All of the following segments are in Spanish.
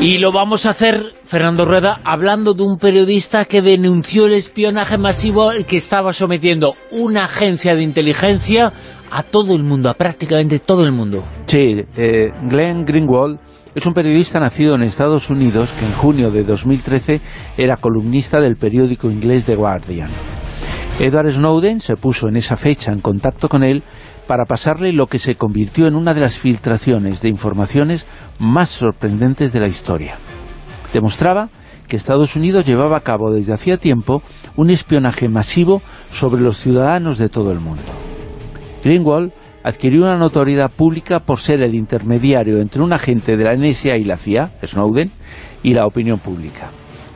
Y lo vamos a hacer, Fernando Rueda, hablando de un periodista que denunció el espionaje masivo que estaba sometiendo una agencia de inteligencia a todo el mundo, a prácticamente todo el mundo. Sí, eh, Glenn Greenwald es un periodista nacido en Estados Unidos que en junio de 2013 era columnista del periódico inglés The Guardian. Edward Snowden se puso en esa fecha en contacto con él para pasarle lo que se convirtió en una de las filtraciones de informaciones más sorprendentes de la historia. Demostraba que Estados Unidos llevaba a cabo desde hacía tiempo un espionaje masivo sobre los ciudadanos de todo el mundo. Greenwald adquirió una notoriedad pública por ser el intermediario entre un agente de la NSA y la CIA, Snowden, y la opinión pública.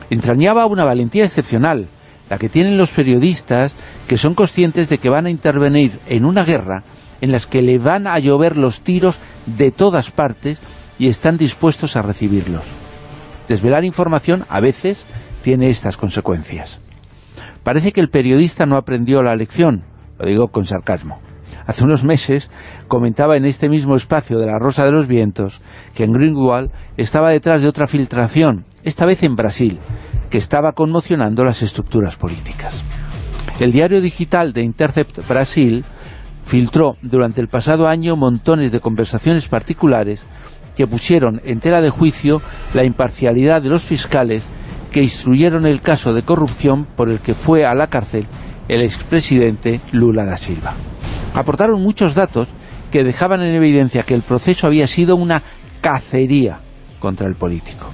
Entrañaba una valentía excepcional, la que tienen los periodistas que son conscientes de que van a intervenir en una guerra en las que le van a llover los tiros de todas partes y están dispuestos a recibirlos. Desvelar información a veces tiene estas consecuencias. Parece que el periodista no aprendió la lección, lo digo con sarcasmo. Hace unos meses comentaba en este mismo espacio de la Rosa de los Vientos que en Greenwald estaba detrás de otra filtración, esta vez en Brasil, que estaba conmocionando las estructuras políticas. El diario digital de Intercept Brasil filtró durante el pasado año montones de conversaciones particulares que pusieron en tela de juicio la imparcialidad de los fiscales que instruyeron el caso de corrupción por el que fue a la cárcel el expresidente Lula da Silva. Aportaron muchos datos que dejaban en evidencia que el proceso había sido una cacería contra el político.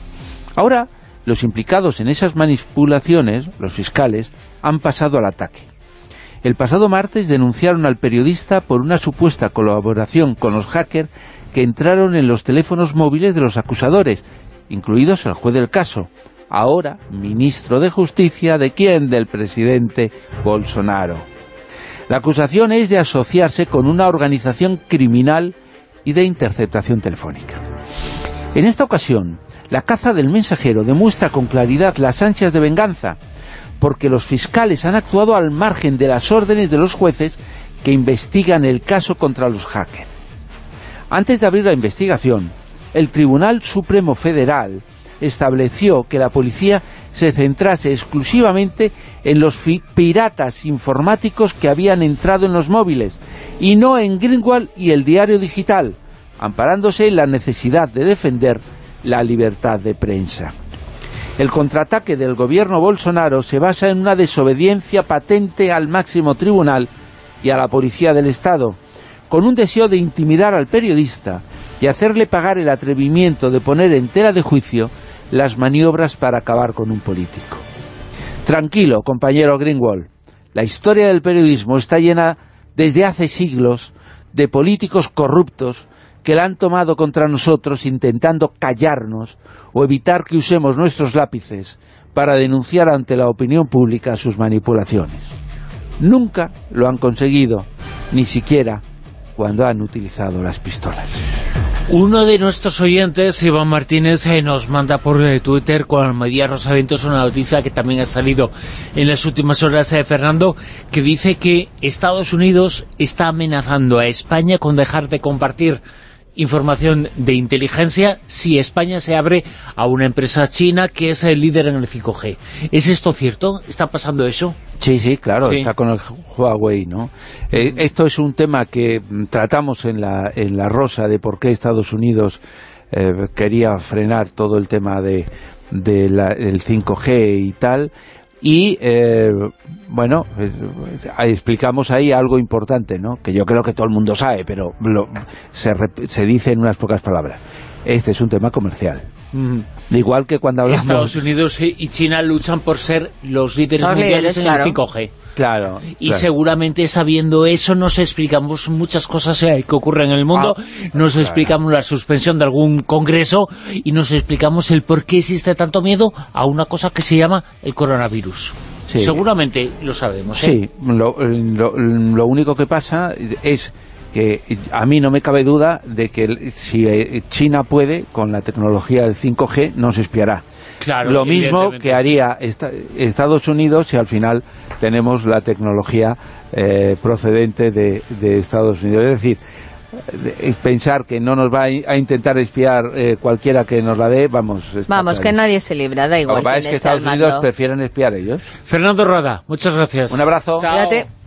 Ahora, los implicados en esas manipulaciones, los fiscales, han pasado al ataque. El pasado martes denunciaron al periodista por una supuesta colaboración con los hackers que entraron en los teléfonos móviles de los acusadores, incluidos el juez del caso, ahora ministro de Justicia, ¿de quién? Del presidente Bolsonaro. La acusación es de asociarse con una organización criminal y de interceptación telefónica. En esta ocasión, la caza del mensajero demuestra con claridad las ansias de venganza porque los fiscales han actuado al margen de las órdenes de los jueces que investigan el caso contra los hackers. Antes de abrir la investigación, el Tribunal Supremo Federal estableció que la policía se centrase exclusivamente en los piratas informáticos que habían entrado en los móviles y no en Greenwald y el diario digital, amparándose en la necesidad de defender la libertad de prensa. El contraataque del gobierno Bolsonaro se basa en una desobediencia patente al máximo tribunal y a la policía del Estado, con un deseo de intimidar al periodista y hacerle pagar el atrevimiento de poner en tela de juicio las maniobras para acabar con un político. Tranquilo, compañero Greenwald, la historia del periodismo está llena desde hace siglos de políticos corruptos que la han tomado contra nosotros intentando callarnos o evitar que usemos nuestros lápices para denunciar ante la opinión pública sus manipulaciones. Nunca lo han conseguido, ni siquiera cuando han utilizado las pistolas. Uno de nuestros oyentes, Iván Martínez, eh, nos manda por eh, Twitter con Media Rosa Ventos una noticia que también ha salido en las últimas horas de eh, Fernando, que dice que Estados Unidos está amenazando a España con dejar de compartir información de inteligencia si España se abre a una empresa china que es el líder en el 5G. ¿Es esto cierto? ¿Está pasando eso? Sí, sí, claro, está con el Huawei, ¿no? Eh, esto es un tema que tratamos en la, en la rosa de por qué Estados Unidos eh, quería frenar todo el tema de, de 5G y tal, y eh, bueno, eh, explicamos ahí algo importante, ¿no? que yo creo que todo el mundo sabe, pero se, se, dice en unas pocas palabras. Este es un tema comercial. Igual que cuando hablamos... Estados Unidos y China luchan por ser los líderes mundiales en el 5G. Claro. Y seguramente sabiendo eso nos explicamos muchas cosas eh, que ocurren en el mundo, ah, nos explicamos la suspensión de algún congreso y nos explicamos el por qué existe tanto miedo a una cosa que se llama el coronavirus. Seguramente lo sabemos. ¿eh? Sí, lo, lo único que pasa es que a mí no me cabe duda de que si eh, China puede, con la tecnología del 5G, nos espiará. Lo mismo que haría Estados Unidos si al final tenemos la tecnología eh, procedente de, Estados Unidos. Es decir, pensar que no nos va a, intentar espiar eh, cualquiera que nos la dé, vamos. Vamos, que nadie se libra, da igual. Lo que es que Estados Unidos prefieren espiar ellos. Fernando Roda, muchas gracias. Un abrazo. Chao.